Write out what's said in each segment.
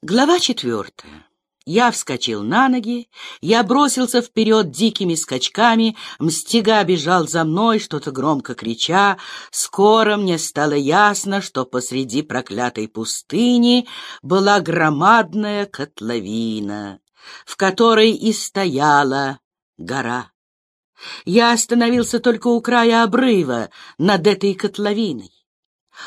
Глава четвертая. Я вскочил на ноги, я бросился вперед дикими скачками, мстига бежал за мной, что-то громко крича. Скоро мне стало ясно, что посреди проклятой пустыни была громадная котловина, в которой и стояла гора. Я остановился только у края обрыва над этой котловиной.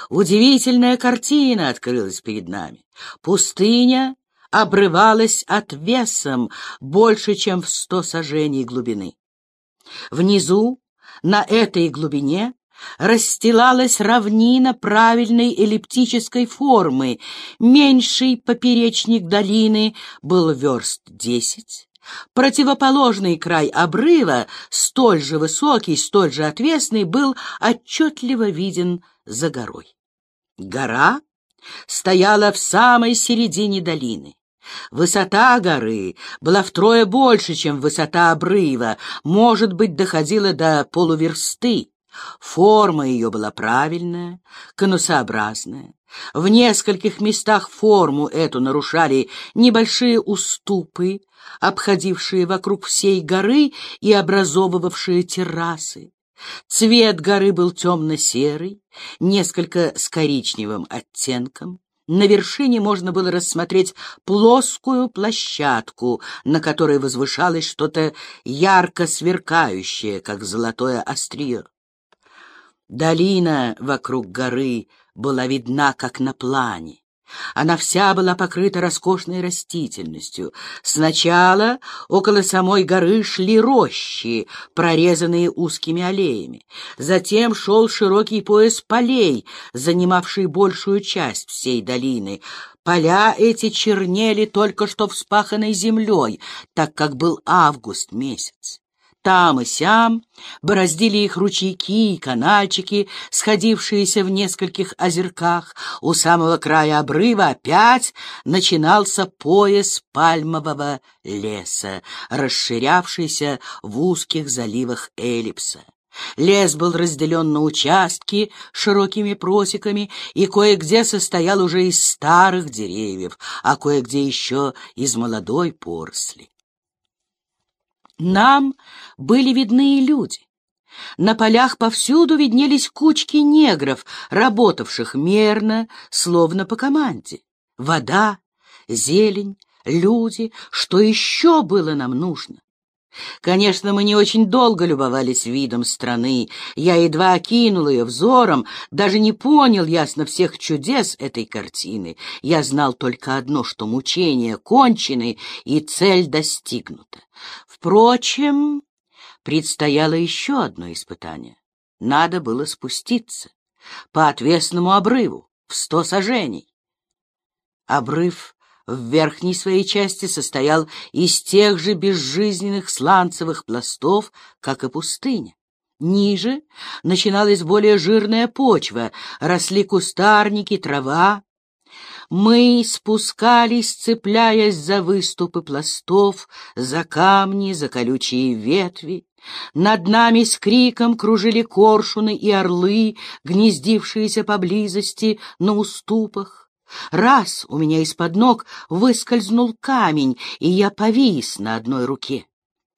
Удивительная картина открылась перед нами. Пустыня обрывалась отвесом больше, чем в сто сажений глубины. Внизу, на этой глубине, расстилалась равнина правильной эллиптической формы. Меньший поперечник долины был верст десять. Противоположный край обрыва, столь же высокий, столь же отвесный, был отчетливо виден за горой. Гора стояла в самой середине долины. Высота горы была втрое больше, чем высота обрыва, может быть, доходила до полуверсты. Форма ее была правильная, конусообразная. В нескольких местах форму эту нарушали небольшие уступы, обходившие вокруг всей горы и образовывавшие террасы. Цвет горы был темно-серый, несколько с коричневым оттенком. На вершине можно было рассмотреть плоскую площадку, на которой возвышалось что-то ярко сверкающее, как золотое острие. Долина вокруг горы была видна, как на плане. Она вся была покрыта роскошной растительностью. Сначала около самой горы шли рощи, прорезанные узкими аллеями. Затем шел широкий пояс полей, занимавший большую часть всей долины. Поля эти чернели только что вспаханной землей, так как был август месяц. Там и сям бороздили их ручейки и канальчики, сходившиеся в нескольких озерках. У самого края обрыва опять начинался пояс пальмового леса, расширявшийся в узких заливах эллипса. Лес был разделен на участки широкими просеками и кое-где состоял уже из старых деревьев, а кое-где еще из молодой поросли. Нам были видны и люди. На полях повсюду виднелись кучки негров, работавших мерно, словно по команде. Вода, зелень, люди, что еще было нам нужно? Конечно, мы не очень долго любовались видом страны. Я едва окинул ее взором, даже не понял ясно всех чудес этой картины. Я знал только одно, что мучения кончены и цель достигнута. Впрочем, предстояло еще одно испытание. Надо было спуститься по отвесному обрыву в сто сажений. Обрыв в верхней своей части состоял из тех же безжизненных сланцевых пластов, как и пустыня. Ниже начиналась более жирная почва, росли кустарники, трава. Мы спускались, цепляясь за выступы пластов, за камни, за колючие ветви. Над нами с криком кружили коршуны и орлы, гнездившиеся поблизости на уступах. Раз у меня из-под ног выскользнул камень, и я повис на одной руке.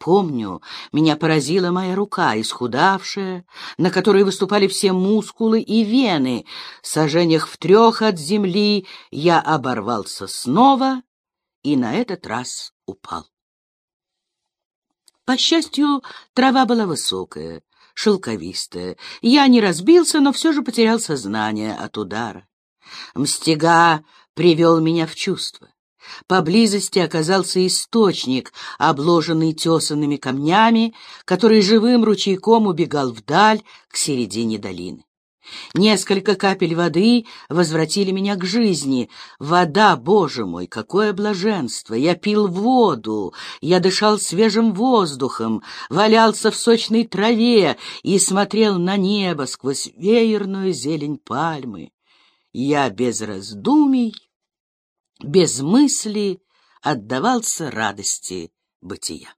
Помню, меня поразила моя рука, исхудавшая, на которой выступали все мускулы и вены. Сожжениях в трех от земли я оборвался снова и на этот раз упал. По счастью, трава была высокая, шелковистая. Я не разбился, но все же потерял сознание от удара. Мстига привел меня в чувство. Поблизости оказался источник, обложенный тесанными камнями, который живым ручейком убегал вдаль к середине долины. Несколько капель воды возвратили меня к жизни. Вода, боже мой, какое блаженство! Я пил воду, я дышал свежим воздухом, валялся в сочной траве и смотрел на небо сквозь веерную зелень пальмы я без раздумий, без мысли отдавался радости бытия.